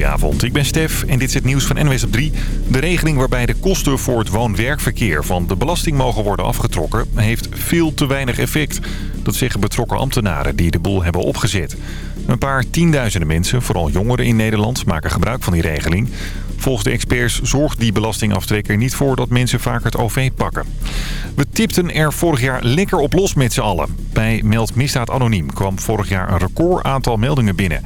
Goedenavond, ik ben Stef en dit is het nieuws van NWS op 3. De regeling waarbij de kosten voor het woon-werkverkeer van de belasting mogen worden afgetrokken... heeft veel te weinig effect. Dat zeggen betrokken ambtenaren die de boel hebben opgezet. Een paar tienduizenden mensen, vooral jongeren in Nederland, maken gebruik van die regeling. Volgens de experts zorgt die belastingaftrek er niet voor dat mensen vaker het OV pakken. We tipten er vorig jaar lekker op los met z'n allen. Bij Meld Misdaad Anoniem kwam vorig jaar een record aantal meldingen binnen.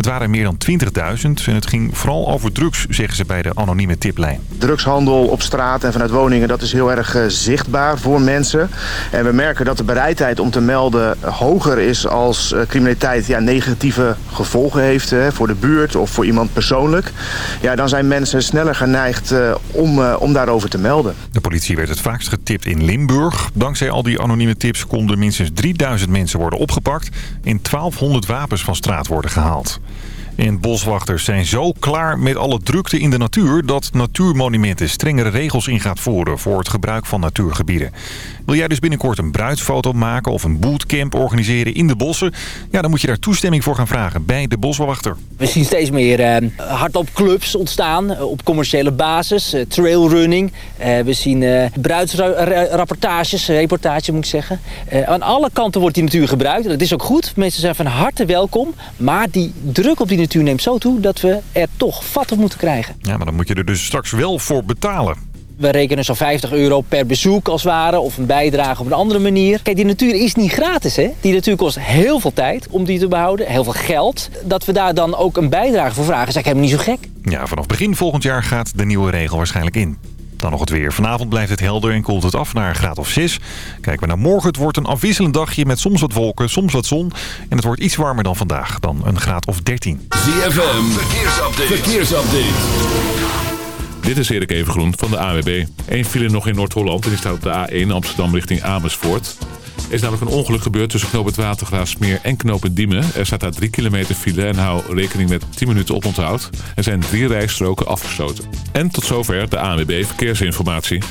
Het waren meer dan 20.000 en het ging vooral over drugs, zeggen ze bij de anonieme tiplijn. Drugshandel op straat en vanuit woningen, dat is heel erg uh, zichtbaar voor mensen. En we merken dat de bereidheid om te melden hoger is als uh, criminaliteit ja, negatieve gevolgen heeft hè, voor de buurt of voor iemand persoonlijk. Ja, dan zijn mensen sneller geneigd uh, om, om daarover te melden. De politie werd het vaakst getipt in Limburg. Dankzij al die anonieme tips konden minstens 3000 mensen worden opgepakt en 1200 wapens van straat worden gehaald. En boswachters zijn zo klaar met alle drukte in de natuur... dat Natuurmonumenten strengere regels in gaat voeren voor het gebruik van natuurgebieden. Wil jij dus binnenkort een bruidsfoto maken of een bootcamp organiseren in de bossen? Ja, dan moet je daar toestemming voor gaan vragen bij de boswachter. We zien steeds meer uh, hardloopclubs ontstaan uh, op commerciële basis, uh, trailrunning. we zien bruidsrapportages, reportages moet ik zeggen. aan alle kanten wordt die natuur gebruikt. Dat is ook goed. Mensen zijn van harte welkom. Maar die druk op die natuur neemt zo toe dat we er toch vat op moeten krijgen. Ja, maar dan moet je er dus straks wel voor betalen we rekenen zo'n 50 euro per bezoek als het ware. Of een bijdrage op een andere manier. Kijk, die natuur is niet gratis, hè. Die natuur kost heel veel tijd om die te behouden. Heel veel geld. Dat we daar dan ook een bijdrage voor vragen is eigenlijk helemaal niet zo gek. Ja, vanaf begin volgend jaar gaat de nieuwe regel waarschijnlijk in. Dan nog het weer. Vanavond blijft het helder en koelt het af naar een graad of 6. Kijken we naar morgen. Het wordt een afwisselend dagje met soms wat wolken, soms wat zon. En het wordt iets warmer dan vandaag, dan een graad of 13. ZFM, verkeersupdate. verkeersupdate. Dit is Erik Evengroen van de AWB. Eén file nog in Noord-Holland en die staat op de A1 Amsterdam richting Amersfoort. Er is namelijk een ongeluk gebeurd tussen knooppunt Watergraafsmeer en knooppunt Diemen. Er staat daar 3 kilometer file en hou rekening met 10 minuten oponthoud. Er zijn drie rijstroken afgesloten. En tot zover de ANWB Verkeersinformatie.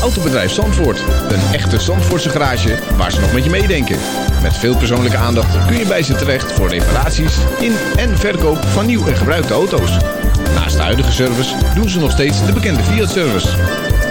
Autobedrijf Zandvoort. Een echte Zandvoortse garage waar ze nog met je meedenken. Met veel persoonlijke aandacht kun je bij ze terecht voor reparaties in en verkoop van nieuw en gebruikte auto's. Naast de huidige service doen ze nog steeds de bekende Fiat-service.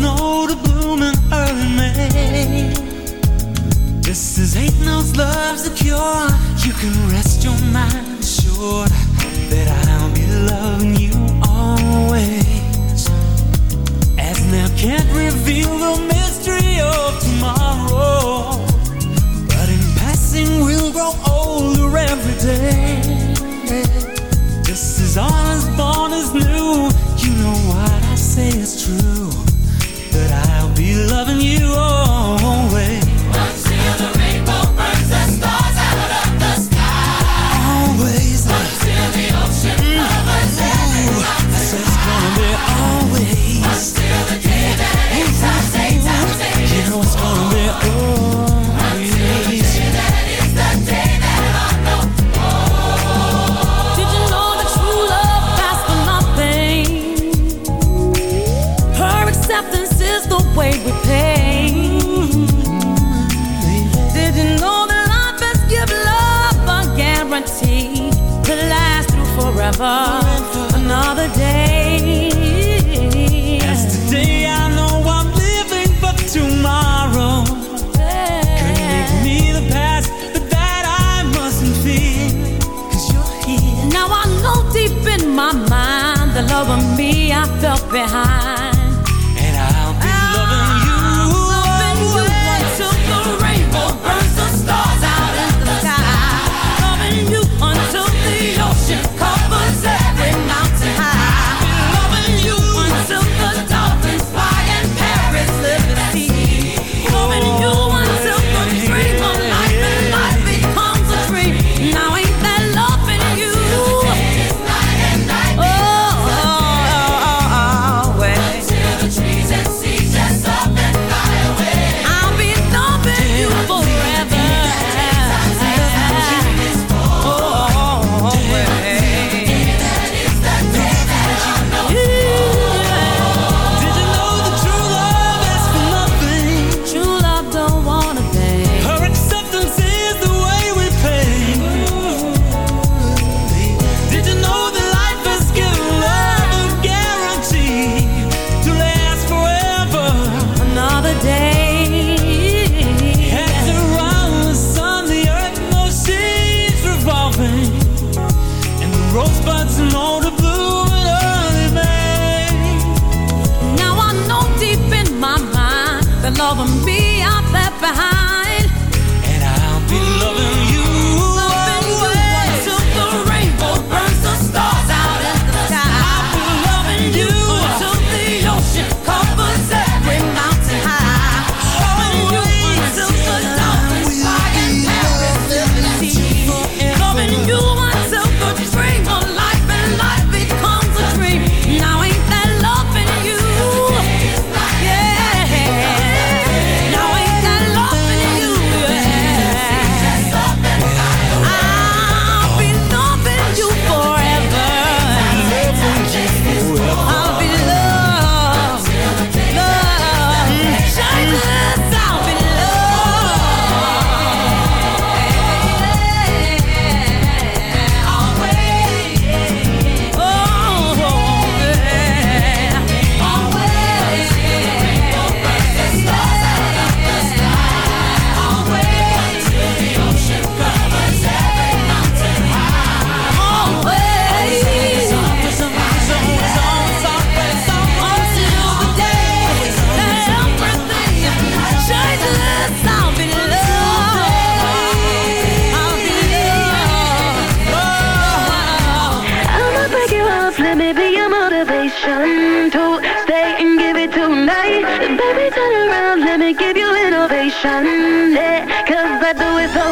Know to bloom in early May. This is ain't no love's the cure. You can rest your mind assured that I'll be loving you always. As now can't reveal the mystery of tomorrow, but in passing we'll grow older every day. This is all as born to stay and give it tonight. Baby, turn around, let me give you innovation. Yeah, cause I do it so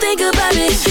think about it.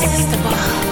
passes the ball.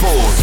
forward.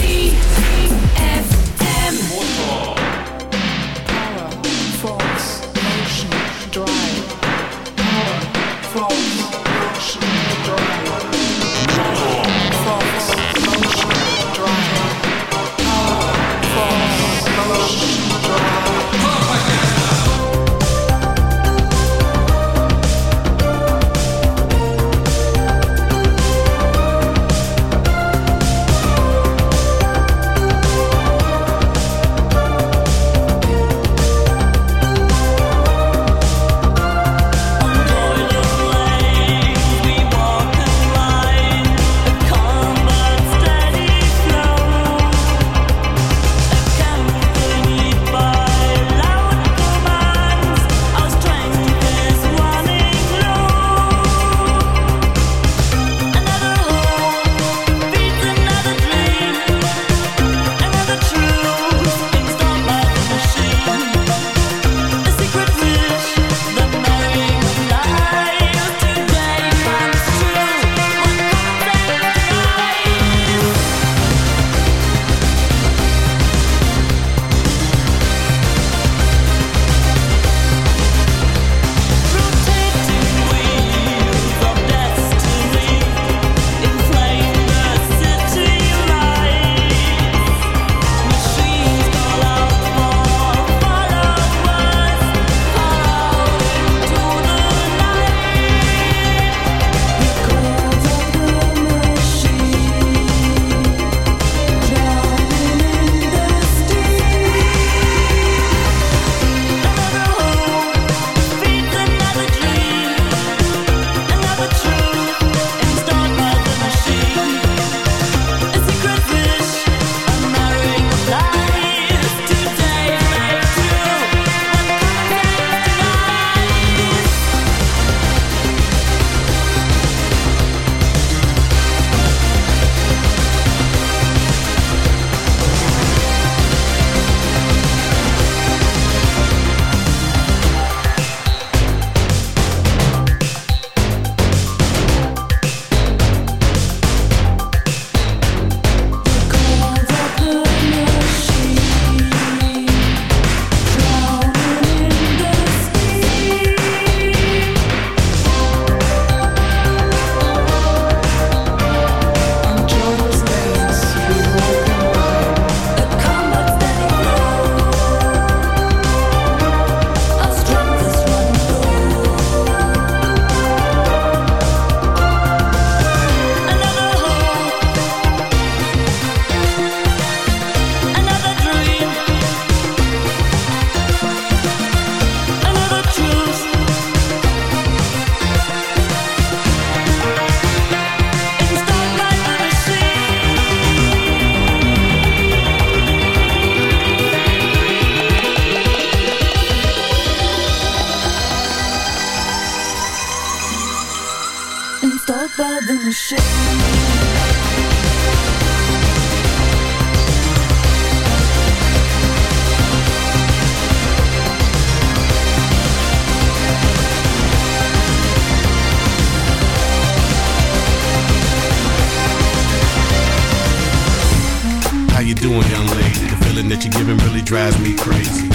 You doing, young lady? The feeling that you're giving really drives me crazy.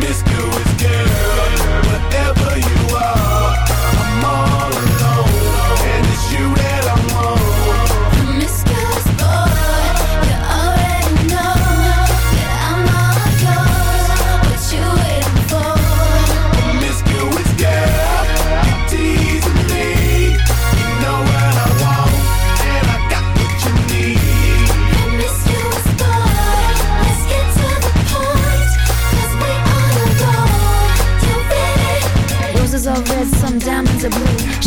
Promiscuous girl, whatever you are, I'm all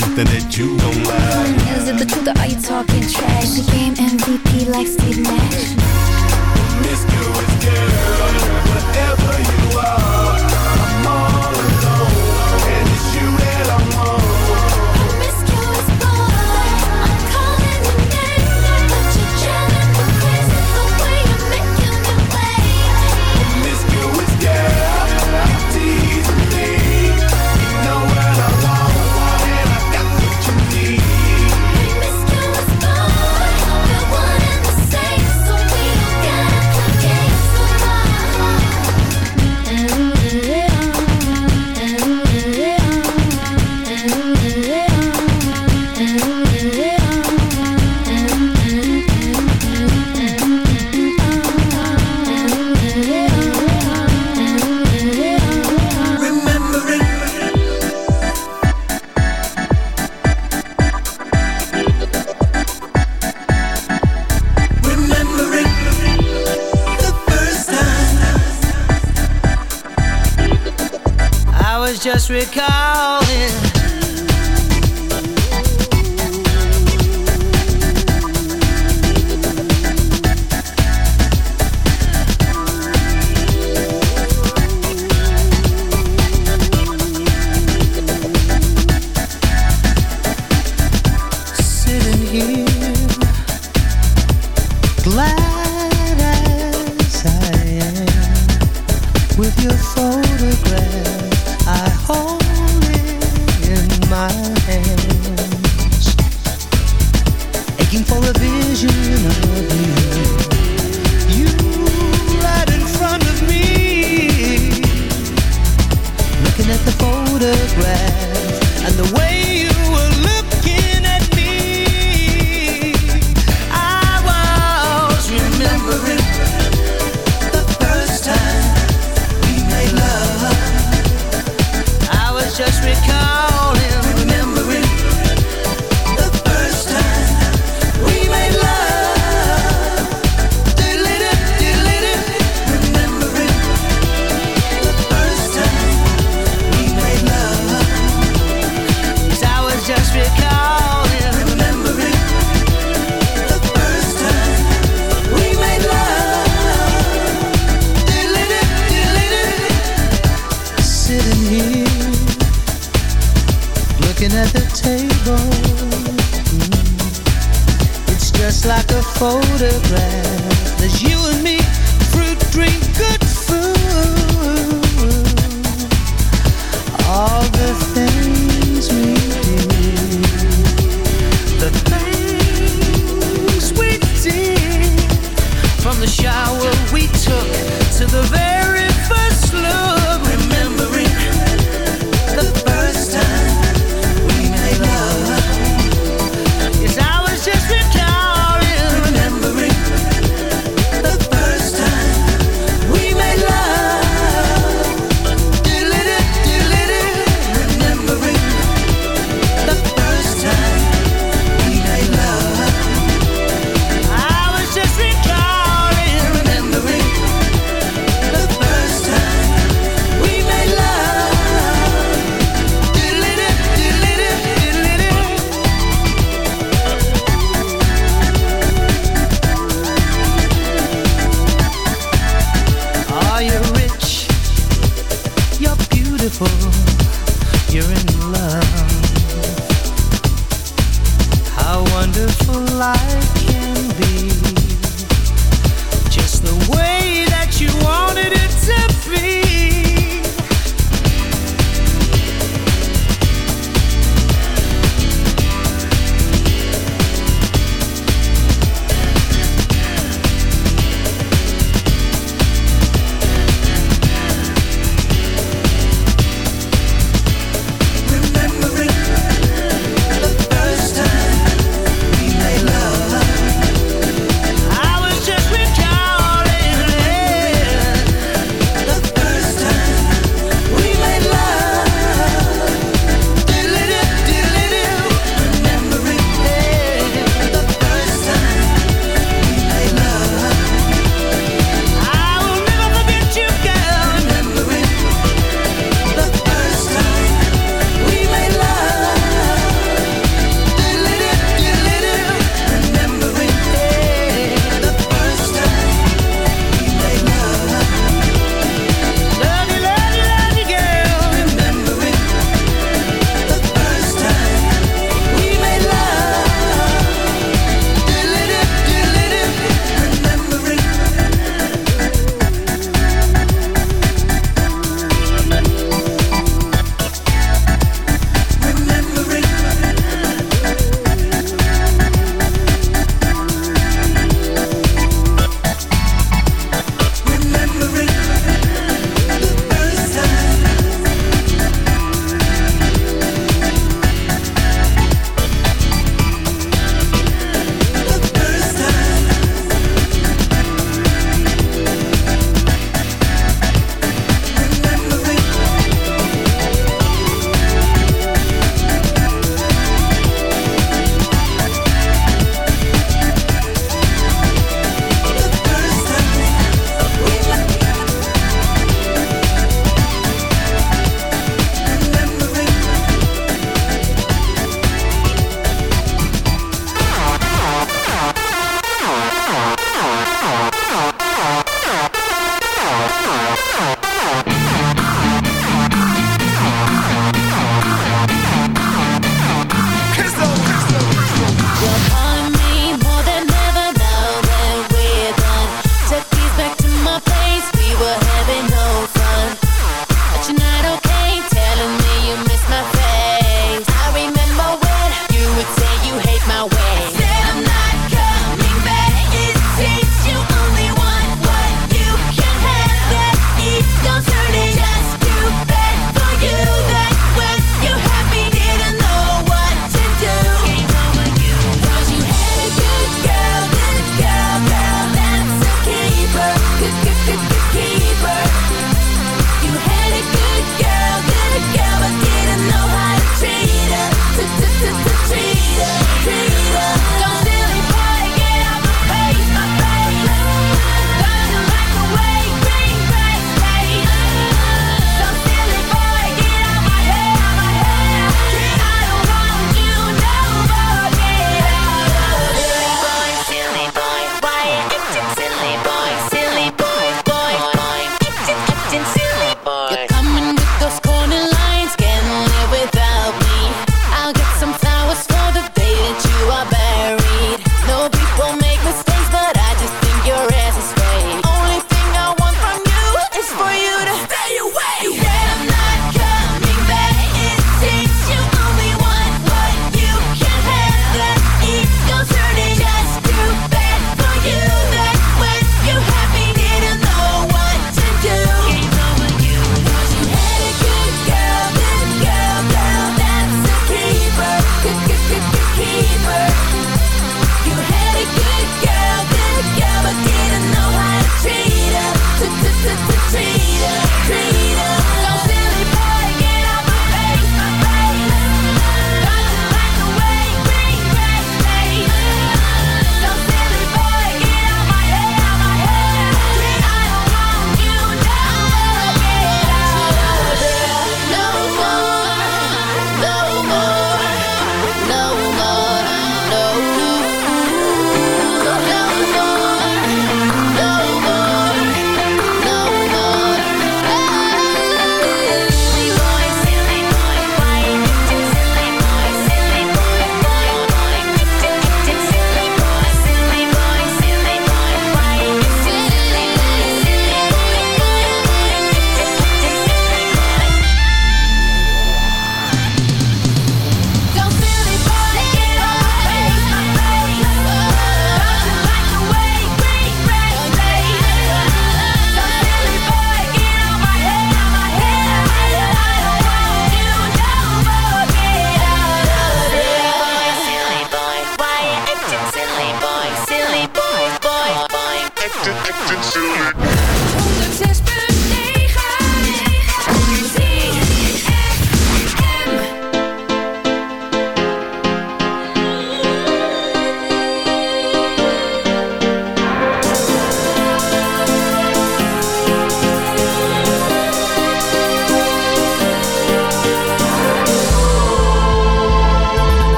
something that must recall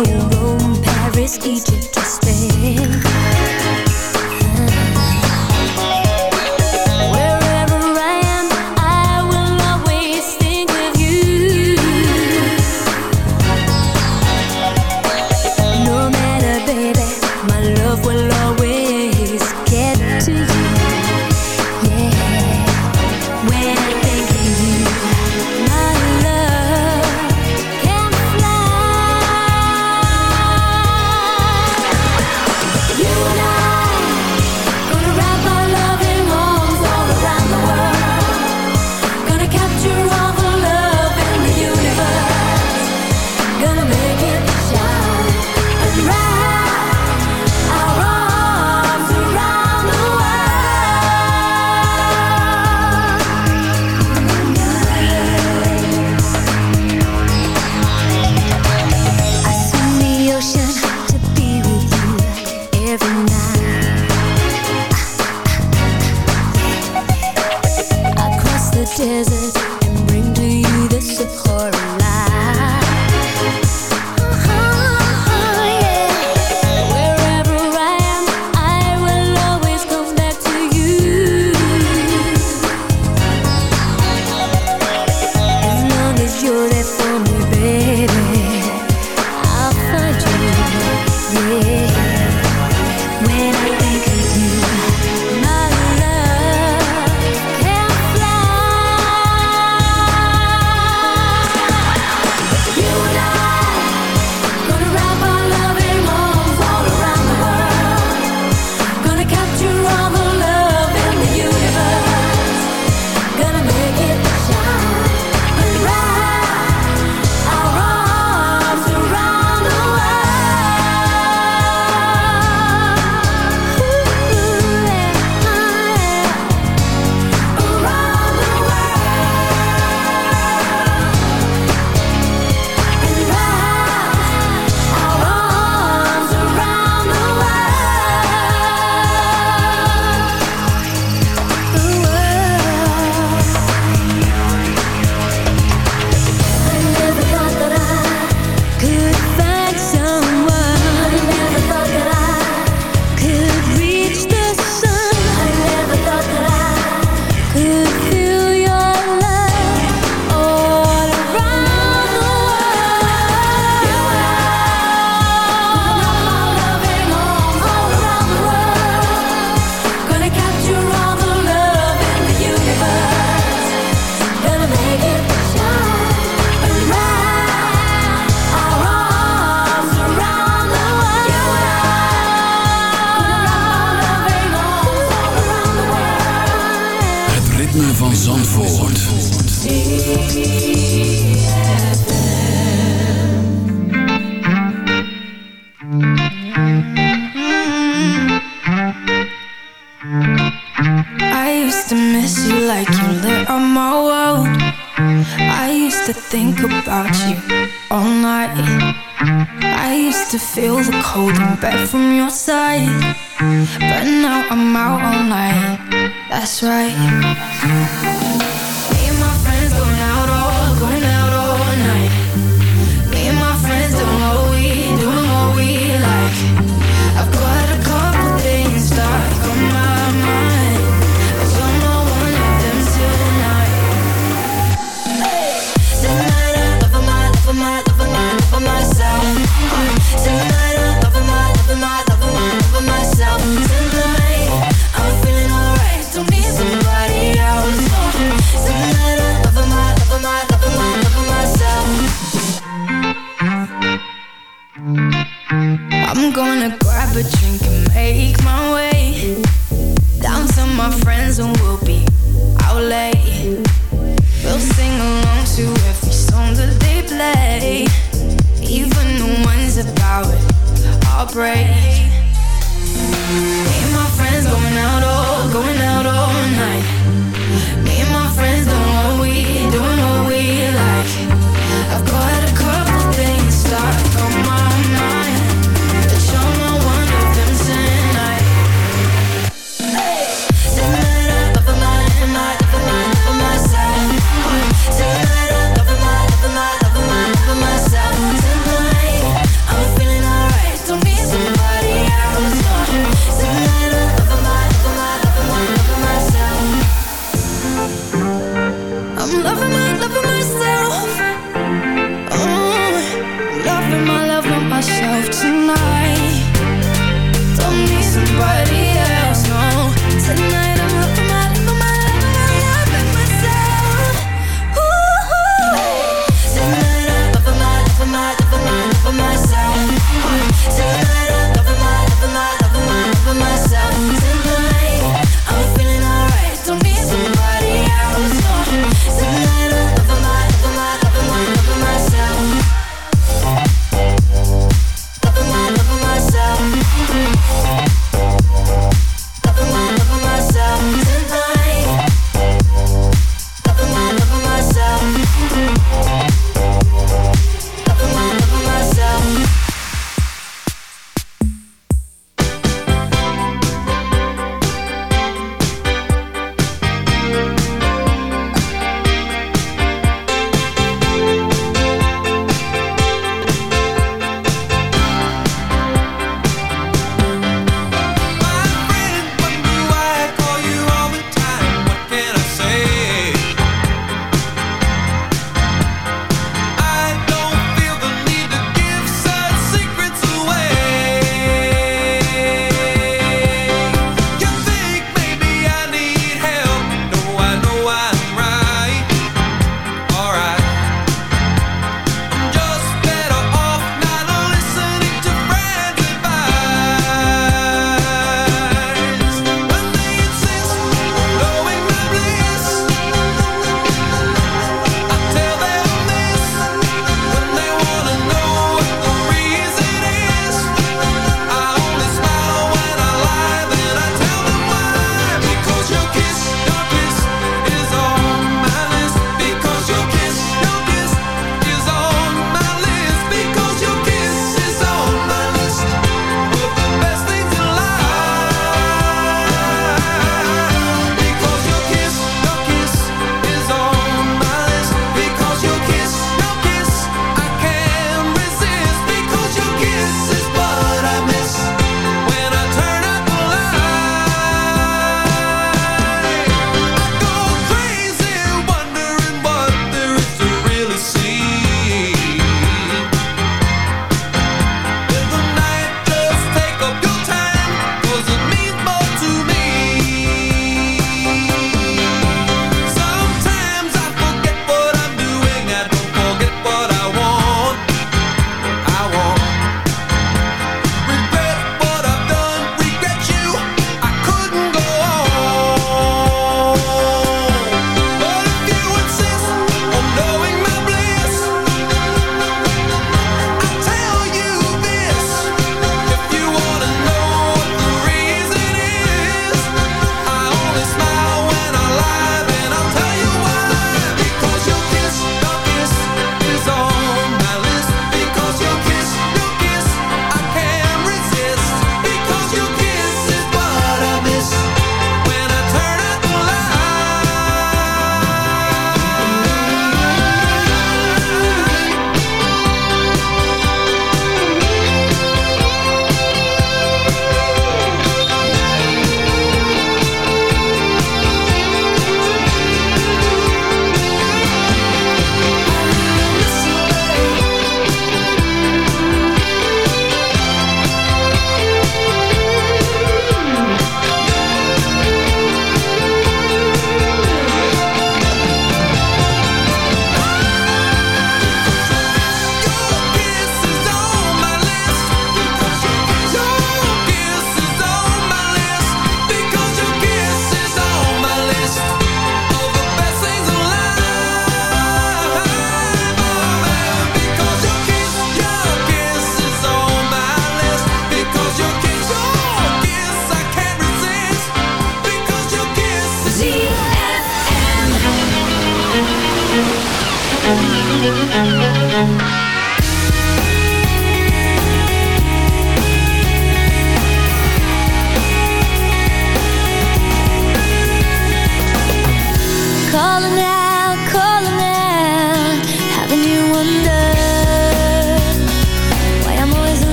Tokyo, Rome, Paris, Egypt or Spain.